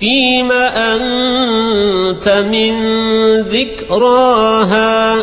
فيم أنت من ذكراها.